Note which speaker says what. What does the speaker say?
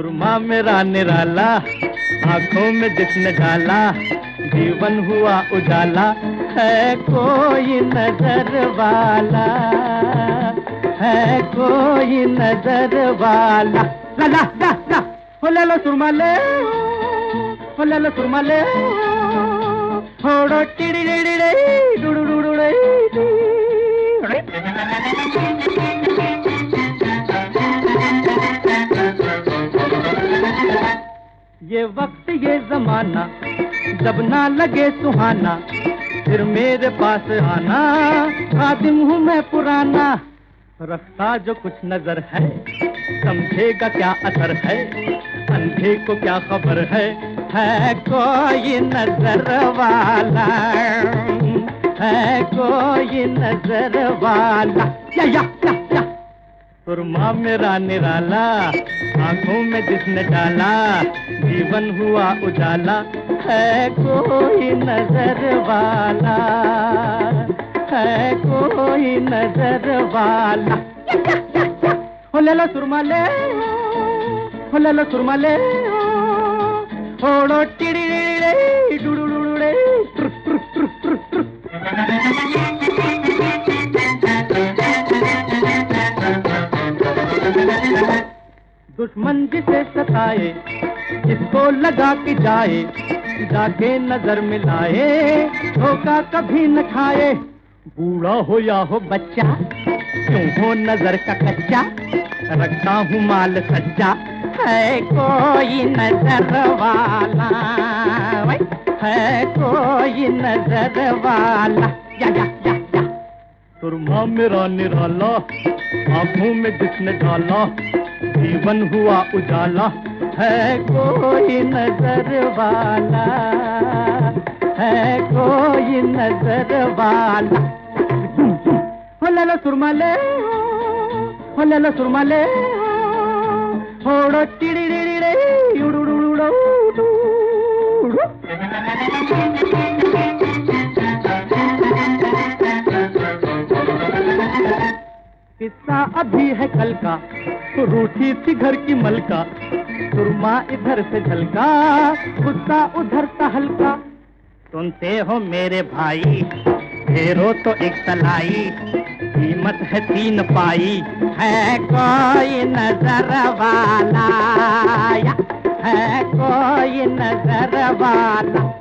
Speaker 1: सुरमा मेरा निराला आँखों में जिसने डाला जीवन हुआ उजाला है कोई नज़र वाला है कोई नज़र वाला ला ला ला ला हो ले लो सुरमा ले हो ले लो सुरमा ले होड़ो टिड़ी ये वक्त, ये जमाना, जब ना लगे सुहाना, फिर मेरे पास आना। खादिम हूँ मैं पुराना रखता जो कुछ नज़र है, समझेगा क्या असर है, अंधे को क्या खबर है है कोई नज़र वाला। है कोई नज़र वाला। या या या। सुरमा मेरा निराला, आँखों में जिसने डाला, जीवन हुआ उजाला। है कोई नज़र वाला, है कोई नज़र वाला। हो ले लो सुरमा ले, हो ले लो सुरमा ले होड़ो टिड़ी। दुश्मन जिसे सताए, जिसको लगा के जाए, जाके नज़र मिलाए, धोखा कभी न खाए। बूढ़ा हो या हो बच्चा, क्यों हो नज़र का कच्चा? रखता हूँ माल सच्चा, है कोई नज़र वाला। है कोई नज़र वाला। या या या या। सुरमा मेरा निराला, आँखों में जिसने डाला जीवन हुआ उजाला है कोई नज़र वाला, है कोई नज़र वाला। हो ले सुरमा ले हो ले सुरमा ले थोड़ो टिड़ी अभी है कल का तो रूठी थी घर की मलका सुरमा इधर से झलका, गुस्सा उधर सा हल्का। सुनते हो मेरे भाई फेरो तो एक तलाई। कीमत है तीन पाई, है कोई नज़र वाला। है कोई नज़र वाला।